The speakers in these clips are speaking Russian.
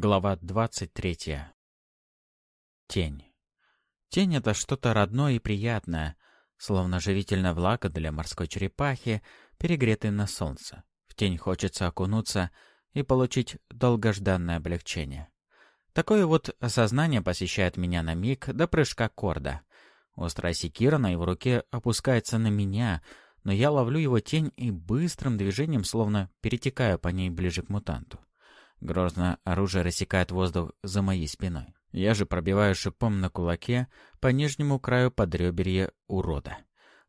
Глава 23. Тень. Тень — это что-то родное и приятное, словно живительная влага для морской черепахи, перегретой на солнце. В тень хочется окунуться и получить долгожданное облегчение. Такое вот осознание посещает меня на миг до прыжка корда. Острая секира на его руке опускается на меня, но я ловлю его тень и быстрым движением словно перетекаю по ней ближе к мутанту. Грозное оружие рассекает воздух за моей спиной. Я же пробиваю шипом на кулаке по нижнему краю подреберья урода.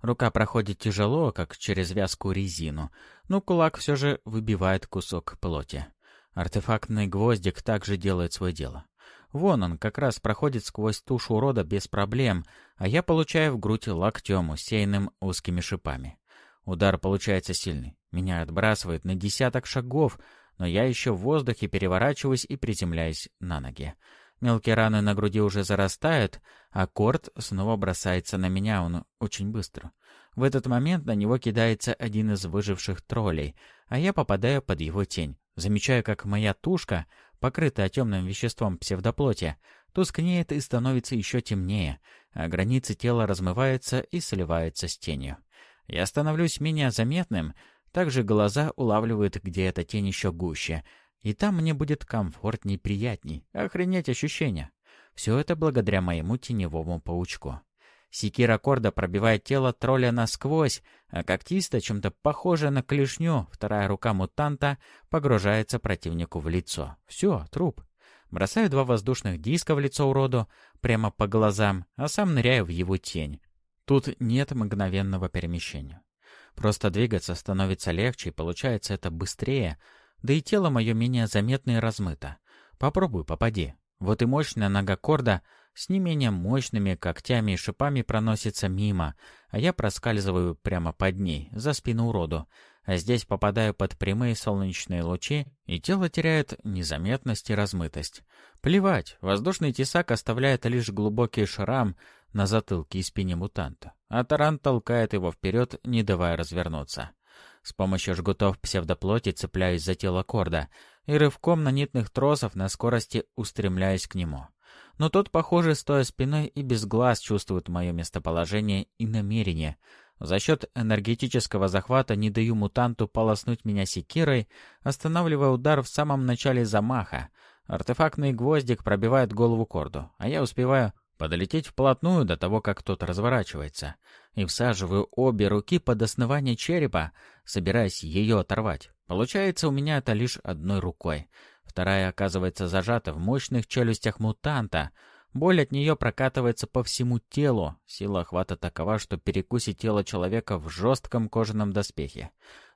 Рука проходит тяжело, как через вязкую резину, но кулак все же выбивает кусок плоти. Артефактный гвоздик также делает свое дело. Вон он как раз проходит сквозь тушу урода без проблем, а я получаю в грудь локтем, усеянным узкими шипами. Удар получается сильный. Меня отбрасывает на десяток шагов, но я еще в воздухе переворачиваюсь и приземляюсь на ноги. Мелкие раны на груди уже зарастают, а Корт снова бросается на меня, он очень быстро. В этот момент на него кидается один из выживших троллей, а я попадаю под его тень. Замечаю, как моя тушка, покрытая темным веществом псевдоплоти, тускнеет и становится еще темнее, а границы тела размываются и сливаются с тенью. Я становлюсь менее заметным, также глаза улавливают, где эта тень еще гуще. И там мне будет комфортней, приятней. Охренеть ощущения. Все это благодаря моему теневому паучку. Секира Корда пробивает тело тролля насквозь, а когтиста, чем-то похожая на клешню, вторая рука мутанта погружается противнику в лицо. Все, труп. Бросаю два воздушных диска в лицо уроду, прямо по глазам, а сам ныряю в его тень. Тут нет мгновенного перемещения. Просто двигаться становится легче, и получается это быстрее, да и тело мое менее заметно и размыто. Попробуй, попади. Вот и мощная нога корда с не менее мощными когтями и шипами проносится мимо, а я проскальзываю прямо под ней, за спину уроду. А здесь попадаю под прямые солнечные лучи, и тело теряет незаметность и размытость. Плевать, воздушный тесак оставляет лишь глубокий шрам, на затылке и спине мутанта, а таран толкает его вперед, не давая развернуться. С помощью жгутов псевдоплоти цепляюсь за тело Корда и рывком на нитных тросов на скорости устремляюсь к нему. Но тот, похоже, стоя спиной и без глаз чувствует мое местоположение и намерение. За счет энергетического захвата не даю мутанту полоснуть меня секирой, останавливая удар в самом начале замаха. Артефактный гвоздик пробивает голову Корду, а я успеваю подолететь вплотную до того, как тот разворачивается, и всаживаю обе руки под основание черепа, собираясь ее оторвать. Получается у меня это лишь одной рукой. Вторая оказывается зажата в мощных челюстях мутанта. Боль от нее прокатывается по всему телу. Сила охвата такова, что перекусит тело человека в жестком кожаном доспехе.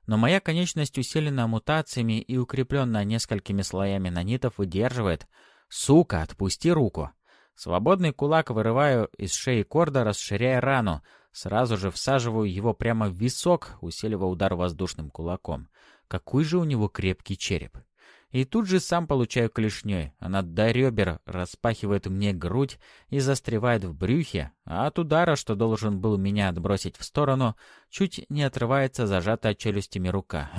Но моя конечность усилена мутациями и укрепленная несколькими слоями нанитов выдерживает. «Сука, отпусти руку!» Свободный кулак вырываю из шеи корда, расширяя рану. Сразу же всаживаю его прямо в висок, усиливая удар воздушным кулаком. Какой же у него крепкий череп. И тут же сам получаю клешней. Она до ребер распахивает мне грудь и застревает в брюхе, а от удара, что должен был меня отбросить в сторону, чуть не отрывается зажатая челюстями рука.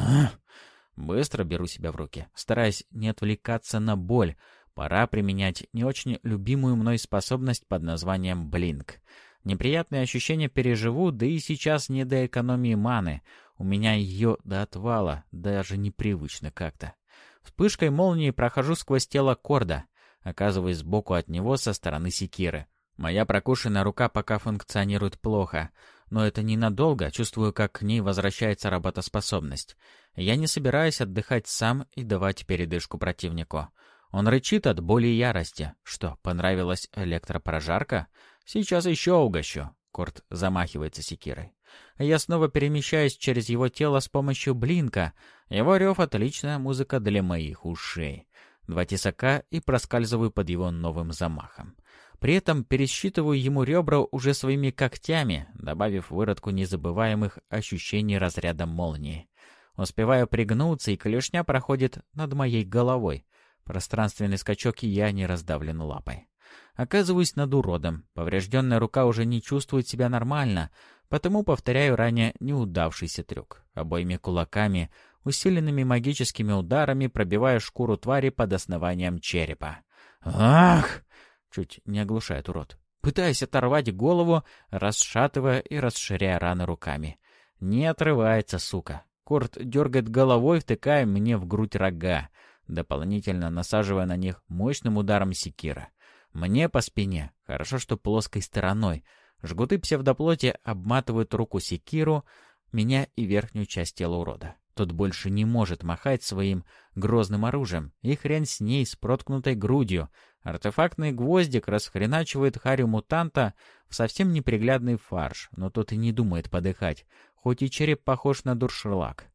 Быстро беру себя в руки, стараясь не отвлекаться на боль, Пора применять не очень любимую мной способность под названием «блинк». Неприятные ощущения переживу, да и сейчас не до экономии маны. У меня ее до отвала, даже непривычно как-то. Вспышкой молнии прохожу сквозь тело Корда, оказываясь сбоку от него со стороны секиры. Моя прокушенная рука пока функционирует плохо, но это ненадолго, чувствую, как к ней возвращается работоспособность. Я не собираюсь отдыхать сам и давать передышку противнику. Он рычит от боли и ярости. Что, понравилась электропрожарка? Сейчас еще угощу. Корт замахивается секирой. Я снова перемещаюсь через его тело с помощью блинка. Его рев — отличная музыка для моих ушей. Два тесака и проскальзываю под его новым замахом. При этом пересчитываю ему ребра уже своими когтями, добавив выродку незабываемых ощущений разряда молнии. Успеваю пригнуться, и клешня проходит над моей головой. Пространственный скачок, и я не раздавлен лапой. Оказываюсь над уродом. Поврежденная рука уже не чувствует себя нормально, потому повторяю ранее неудавшийся трюк. Обоими кулаками усиленными магическими ударами пробивая шкуру твари под основанием черепа. «Ах!» — чуть не оглушает урод. Пытаясь оторвать голову, расшатывая и расширяя раны руками. Не отрывается, сука. Корт дергает головой, втыкая мне в грудь рога, дополнительно насаживая на них мощным ударом секира. Мне по спине, хорошо, что плоской стороной. Жгуты псевдоплоти обматывают руку секиру, меня и верхнюю часть тела урода. Тот больше не может махать своим грозным оружием, и хрен с ней с проткнутой грудью. Артефактный гвоздик расхреначивает харю мутанта в совсем неприглядный фарш, но тот и не думает подыхать, хоть и череп похож на дуршерлак.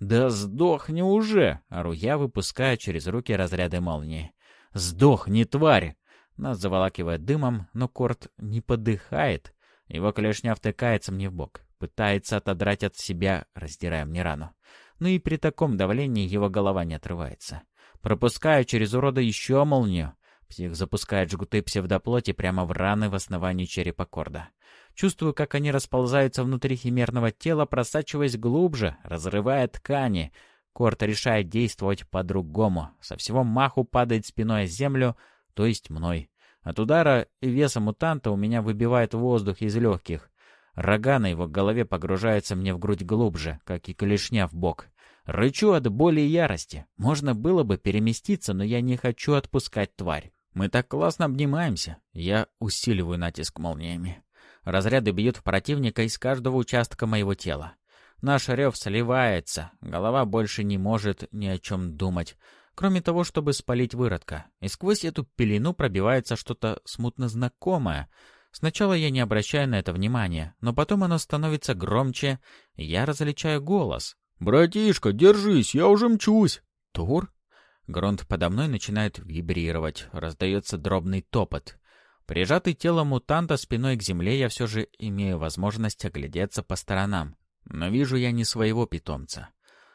«Да сдохни уже!» — ору я, выпуская через руки разряды молнии. «Сдохни, тварь!» Нас заволакивает дымом, но Корт не подыхает. Его клешня втыкается мне в бок, пытается отодрать от себя, раздирая мне рану но и при таком давлении его голова не отрывается. Пропускаю через урода еще молнию. Псих запускает жгуты псевдоплоти прямо в раны в основании черепа корда. Чувствую, как они расползаются внутри химерного тела, просачиваясь глубже, разрывая ткани. Корт решает действовать по-другому. Со всего маху падает спиной о землю, то есть мной. От удара и веса мутанта у меня выбивает воздух из легких. Рога на его голове погружаются мне в грудь глубже, как и клешня в бок. Рычу от боли и ярости. Можно было бы переместиться, но я не хочу отпускать тварь. Мы так классно обнимаемся. Я усиливаю натиск молниями. Разряды бьют в противника из каждого участка моего тела. Наш рев сливается, голова больше не может ни о чем думать, кроме того, чтобы спалить выродка. И сквозь эту пелену пробивается что-то смутно знакомое, Сначала я не обращаю на это внимания, но потом оно становится громче, и я различаю голос. «Братишка, держись, я уже мчусь!» «Тур?» Грунт подо мной начинает вибрировать, раздается дробный топот. Прижатый телом мутанта спиной к земле я все же имею возможность оглядеться по сторонам. Но вижу я не своего питомца.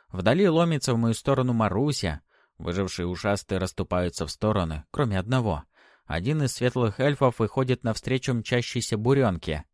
Вдали ломится в мою сторону Маруся. Выжившие ушастые расступаются в стороны, кроме одного. Один из светлых эльфов выходит навстречу мчащейся буренке.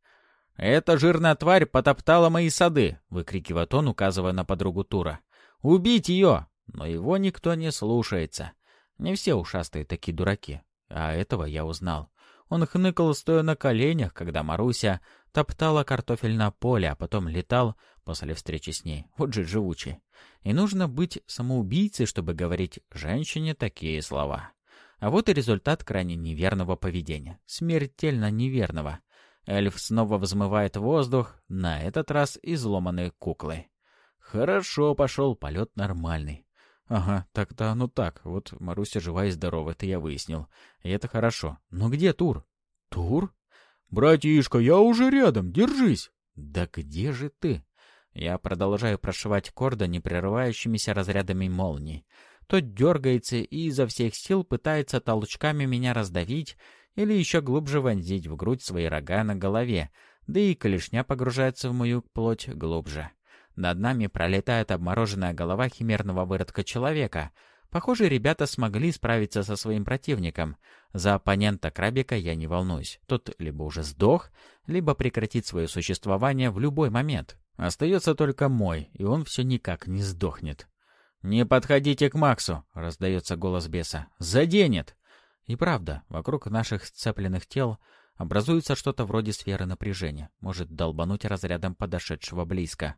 «Эта жирная тварь потоптала мои сады!» — выкрикивает он, указывая на подругу Тура. «Убить ее!» Но его никто не слушается. Не все ушастые такие дураки. А этого я узнал. Он хныкал, стоя на коленях, когда Маруся топтала картофель на поле, а потом летал после встречи с ней. Вот же живучий. И нужно быть самоубийцей, чтобы говорить женщине такие слова. А вот и результат крайне неверного поведения. Смертельно неверного. Эльф снова взмывает воздух, на этот раз изломанные куклы. Хорошо пошел, полет нормальный. Ага, так-то оно так. Вот Маруся жива и здорова, это я выяснил. И это хорошо. Но где Тур? Тур? Братишка, я уже рядом, держись. Да где же ты? Я продолжаю прошивать корда непрерывающимися разрядами молний. Тот дергается и изо всех сил пытается толчками меня раздавить или еще глубже вонзить в грудь свои рога на голове, да и клешня погружается в мою плоть глубже. Над нами пролетает обмороженная голова химерного выродка человека. Похоже, ребята смогли справиться со своим противником. За оппонента Крабика я не волнуюсь. Тот либо уже сдох, либо прекратит свое существование в любой момент. Остается только мой, и он все никак не сдохнет. «Не подходите к Максу!» — раздается голос беса. «Заденет!» И правда, вокруг наших сцепленных тел образуется что-то вроде сферы напряжения. Может долбануть разрядом подошедшего близко.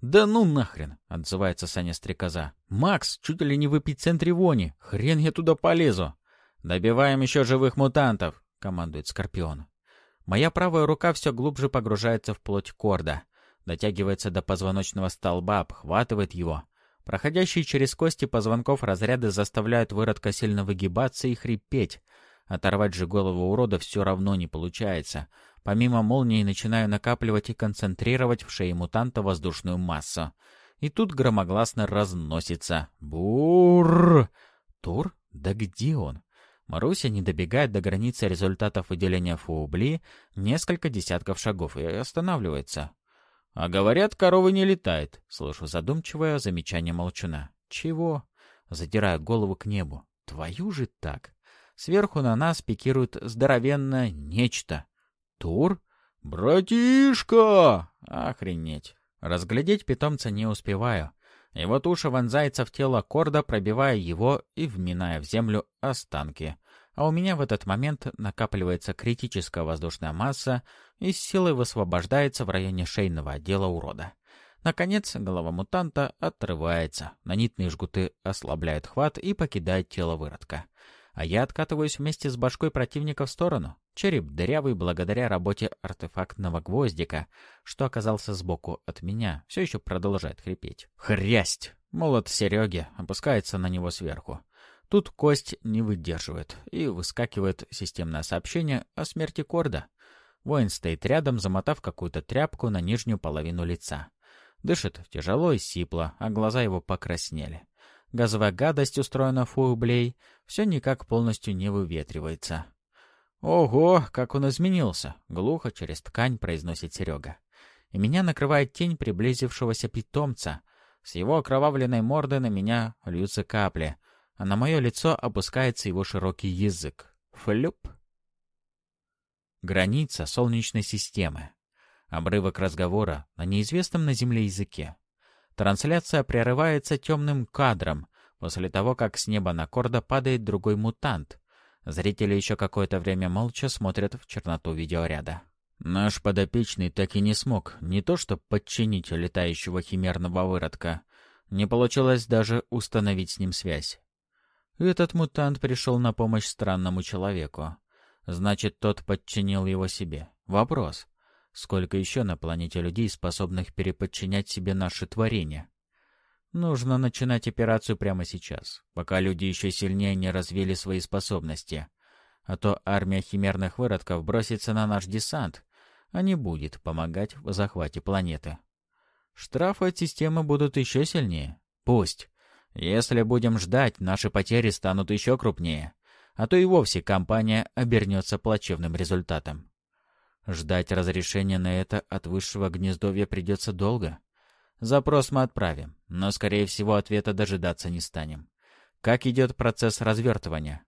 «Да ну нахрен!» — отзывается Саня Стрекоза. «Макс, чуть ли не в эпицентре вони! Хрен я туда полезу!» «Добиваем еще живых мутантов!» — командует Скорпион. Моя правая рука все глубже погружается в плоть корда. Дотягивается до позвоночного столба, обхватывает его. Проходящие через кости позвонков разряды заставляют выродка сильно выгибаться и хрипеть. Оторвать же голову урода все равно не получается. Помимо молнии начинаю накапливать и концентрировать в шее мутанта воздушную массу. И тут громогласно разносится. Бур! Тур? Да где он? Маруся не добегает до границы результатов выделения фуубли несколько десятков шагов и останавливается. «А говорят, коровы не летает», — слышу задумчивое замечание молчуна. «Чего?» — задираю голову к небу. «Твою же так!» Сверху на нас пикирует здоровенное нечто. «Тур?» «Братишка!» «Охренеть!» Разглядеть питомца не успеваю. Его туша вонзается в тело Корда, пробивая его и вминая в землю останки. А у меня в этот момент накапливается критическая воздушная масса и с силой высвобождается в районе шейного отдела урода. Наконец, голова мутанта отрывается, нанитные жгуты ослабляют хват и покидают тело выродка. А я откатываюсь вместе с башкой противника в сторону. Череп дырявый благодаря работе артефактного гвоздика, что оказался сбоку от меня, все еще продолжает хрипеть. Хрясть! Молот Сереги опускается на него сверху. Тут кость не выдерживает, и выскакивает системное сообщение о смерти Корда. Воин стоит рядом, замотав какую-то тряпку на нижнюю половину лица. Дышит тяжело и сипло, а глаза его покраснели. Газовая гадость, устроена Фуублей, все никак полностью не выветривается. «Ого, как он изменился!» — глухо через ткань произносит Серега. И меня накрывает тень приблизившегося питомца. С его окровавленной морды на меня льются капли, а на мое лицо опускается его широкий язык. Флюп! Граница Солнечной системы. Обрывок разговора на неизвестном на Земле языке. Трансляция прерывается темным кадром, после того, как с неба на Корда падает другой мутант. Зрители еще какое-то время молча смотрят в черноту видеоряда. Наш подопечный так и не смог не то что подчинить летающего химерного выродка, не получилось даже установить с ним связь. Этот мутант пришел на помощь странному человеку. Значит, тот подчинил его себе. Вопрос. Сколько еще на планете людей, способных переподчинять себе наши творения? Нужно начинать операцию прямо сейчас, пока люди еще сильнее не развили свои способности. А то армия химерных выродков бросится на наш десант, а не будет помогать в захвате планеты. Штрафы от системы будут еще сильнее. Пусть. Если будем ждать, наши потери станут еще крупнее. А то и вовсе компания обернется плачевным результатом. Ждать разрешения на это от высшего гнездовья придется долго. Запрос мы отправим, но, скорее всего, ответа дожидаться не станем. Как идет процесс развертывания?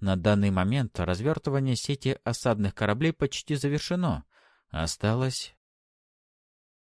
На данный момент развертывание сети осадных кораблей почти завершено. Осталось